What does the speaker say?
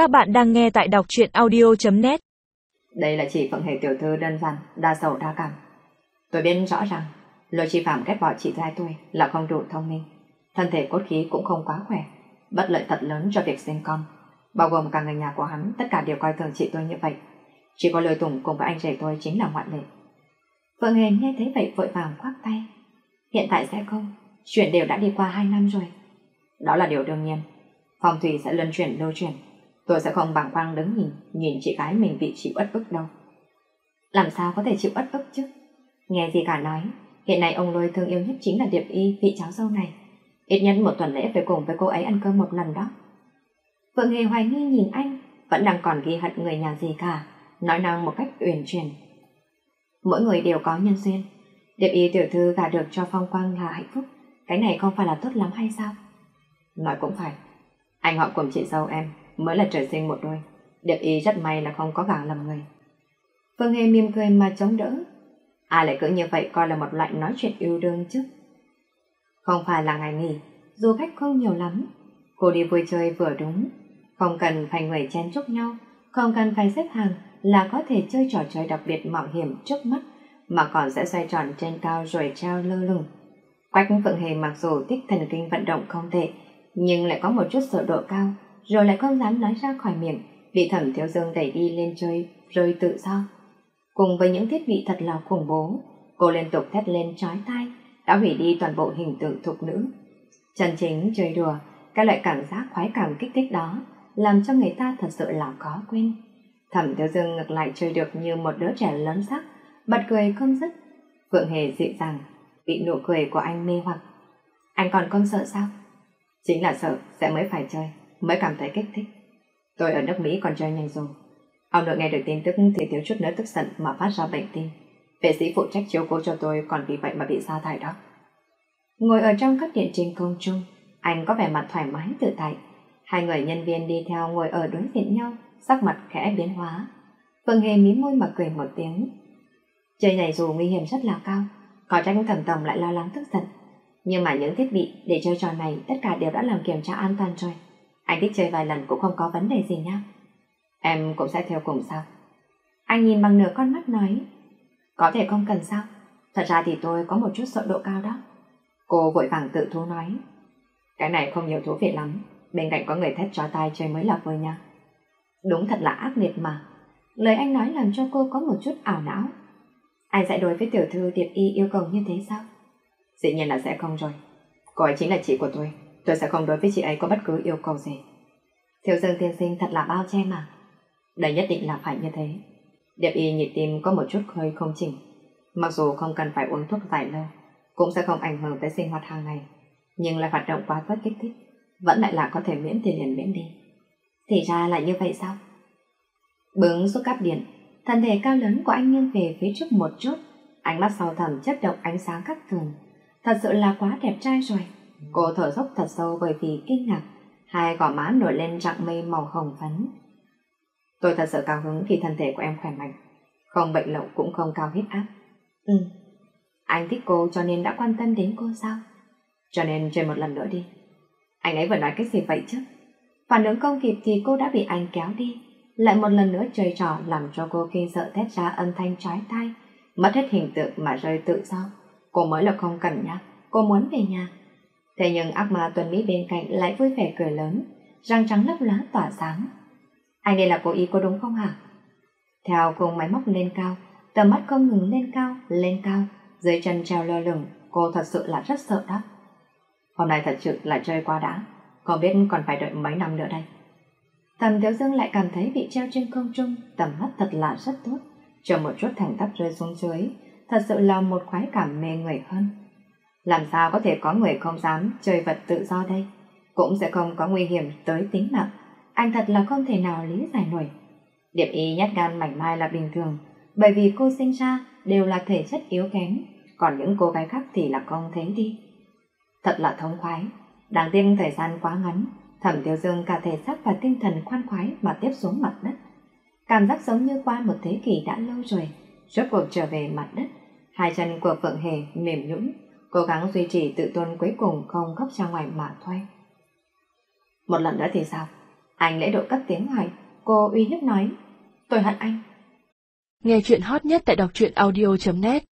Các bạn đang nghe tại đọc truyện audio.net Đây là chỉ Phượng Hề tiểu thư đơn giản, đa sầu đa cảm. Tôi biết rõ rằng Lôi Chi Phạm ghét bỏ chị trai tôi là không đủ thông minh. Thân thể cốt khí cũng không quá khỏe, bất lợi thật lớn cho việc sinh con. Bao gồm cả người nhà của hắn, tất cả đều coi thường chị tôi như vậy. Chỉ có lời tùng cùng với anh rể tôi chính là ngoại lệ. Phượng Hề nghe thấy vậy vội vàng khoác tay. Hiện tại sẽ không, chuyện đều đã đi qua 2 năm rồi. Đó là điều đương nhiên. Phong thủy sẽ luân chuyển lưu chuyển. Tôi sẽ không bàng quang đứng nhìn, nhìn chị gái mình bị chịu ất ức đâu. Làm sao có thể chịu ất ức chứ? Nghe gì cả nói, hiện nay ông lôi thương yêu nhất chính là Điệp Y, vị cháu dâu này. Ít nhất một tuần lễ phải cùng với cô ấy ăn cơm một lần đó. Phượng Hề hoài nghi nhìn anh, vẫn đang còn ghi hận người nhà gì cả, nói năng một cách uyển chuyển. Mỗi người đều có nhân duyên. Điệp Y tiểu thư gả được cho Phong Quang là hạnh phúc, cái này không phải là tốt lắm hay sao? Nói cũng phải, anh họ cùng chị dâu em mới là trời sinh một đôi. Điệp Y rất may là không có gả lầm người. Phương Hề mỉm cười mà chống đỡ. Ai lại cứ như vậy coi là một loại nói chuyện yêu đương chứ? Không phải là ngày nghỉ, du khách không nhiều lắm. Cô đi vui chơi vừa đúng, không cần phải người chen chúc nhau, không cần phải xếp hàng là có thể chơi trò chơi đặc biệt mạo hiểm trước mắt mà còn sẽ xoay tròn trên cao rồi treo lơ lửng. Quách Phượng Hề mặc dù thích thần kinh vận động không tệ, nhưng lại có một chút sợ độ cao, rồi lại không dám nói ra khỏi miệng, bị thẩm thiếu dương đẩy đi lên chơi, rơi tự do. Cùng với những thiết bị thật là khủng bố, cô liên tục thét lên trói tai, đã hủy đi toàn bộ hình tượng thục nữ. Chân chính chơi đùa, các loại cảm giác khoái cảm kích thích đó, làm cho người ta thật sự là khó quên. Thẩm thiếu dương ngược lại chơi được như một đứa trẻ lớn sắc, bật cười không dứt. Phượng Hề dị dàng, bị nụ cười của anh mê hoặc. Anh còn không sợ sao? Chính là sợ sẽ mới phải chơi, mới cảm thấy kích thích. Tôi ở nước Mỹ còn chơi nhanh rồi. Ông nội nghe được tin tức thì thiếu chút nữa tức giận mà phát ra bệnh tim. Vệ sĩ phụ trách chiếu cố cho tôi còn vì vậy mà bị sa thải đó. Ngồi ở trong các điện trình công chung, anh có vẻ mặt thoải mái tự tại. Hai người nhân viên đi theo ngồi ở đối diện nhau, sắc mặt khẽ biến hóa. Phương Hề mím môi mà cười một tiếng. Chơi này dù nguy hiểm rất là cao, có trách thẩm tổng lại lo lắng tức giận. Nhưng mà những thiết bị để chơi trò này tất cả đều đã làm kiểm tra an toàn rồi. Anh thích chơi vài lần cũng không có vấn đề gì nhá. Em cũng sẽ theo cùng sao? Anh nhìn bằng nửa con mắt nói. Có thể không cần sao? Thật ra thì tôi có một chút sợ độ cao đó. Cô vội vàng tự thú nói. Cái này không nhiều thú vị lắm. Bên cạnh có người thét chó tai chơi mới là vui nha. Đúng thật là ác liệt mà. Lời anh nói làm cho cô có một chút ảo não. Anh sẽ đối với tiểu thư Điệp Y yêu cầu như thế sao? Dĩ nhiên là sẽ không rồi. Cô ấy chính là chị của tôi. Tôi sẽ không đối với chị ấy có bất cứ yêu cầu gì. Thiếu dương tiên sinh thật là bao che mà. Đây nhất định là phải như thế. Điệp y nhịp tim có một chút hơi không chỉnh. Mặc dù không cần phải uống thuốc dài lâu, cũng sẽ không ảnh hưởng tới sinh hoạt hàng ngày. Nhưng là hoạt động quá rất kích thích, vẫn lại là có thể miễn thì liền miễn đi. Thì ra là như vậy sao? Bướng xuống cáp điện, thân thể cao lớn của anh nghiêng về phía trước một chút, ánh mắt sâu thẳm chất động ánh sáng các thường. Thật sự là quá đẹp trai rồi. Cô thở dốc thật sâu bởi vì kinh ngạc, hai gò má nổi lên trạng mây màu hồng phấn. Tôi thật sự cao hứng khi thân thể của em khỏe mạnh, không bệnh lậu cũng không cao huyết áp. Ừ, anh thích cô cho nên đã quan tâm đến cô sao? Cho nên chơi một lần nữa đi. Anh ấy vừa nói cái gì vậy chứ? Phản ứng không kịp thì cô đã bị anh kéo đi. Lại một lần nữa chơi trò làm cho cô kinh sợ thét ra âm thanh trói tai, mất hết hình tượng mà rơi tự do. Cô mới là không cần nhắc, cô muốn về nhà. Thế nhưng ác ma tuần Mỹ bên cạnh lại vui vẻ cười lớn, răng trắng lấp lá tỏa sáng. Anh đây là cố ý có đúng không hả? Theo cùng máy móc lên cao, tầm mắt không ngừng lên cao, lên cao, dưới chân treo lơ lửng, cô thật sự là rất sợ đó. Hôm nay thật sự là chơi qua đã, còn biết còn phải đợi mấy năm nữa đây. Tầm Thiếu Dương lại cảm thấy bị treo trên không trung, tầm mắt thật là rất tốt, chờ một chút thành tắp rơi xuống dưới, thật sự là một khoái cảm mê người hơn. Làm sao có thể có người không dám chơi vật tự do đây? Cũng sẽ không có nguy hiểm tới tính mạng. Anh thật là không thể nào lý giải nổi. Điệp y nhát gan mảnh mai là bình thường, bởi vì cô sinh ra đều là thể chất yếu kém, còn những cô gái khác thì là không thế đi. Thật là thống khoái, đáng tiếc thời gian quá ngắn, thẩm tiêu dương cả thể xác và tinh thần khoan khoái mà tiếp xuống mặt đất. Cảm giác giống như qua một thế kỷ đã lâu rồi, rốt cuộc trở về mặt đất. Hai chân của Phượng Hề mềm nhũn, cố gắng duy trì tự tôn cuối cùng không khóc ra ngoài mà thôi. Một lần nữa thì sao? Anh lễ độ cất tiếng hỏi, cô uy hiếp nói, tôi hận anh. Nghe chuyện hot nhất tại đọc truyện audio.net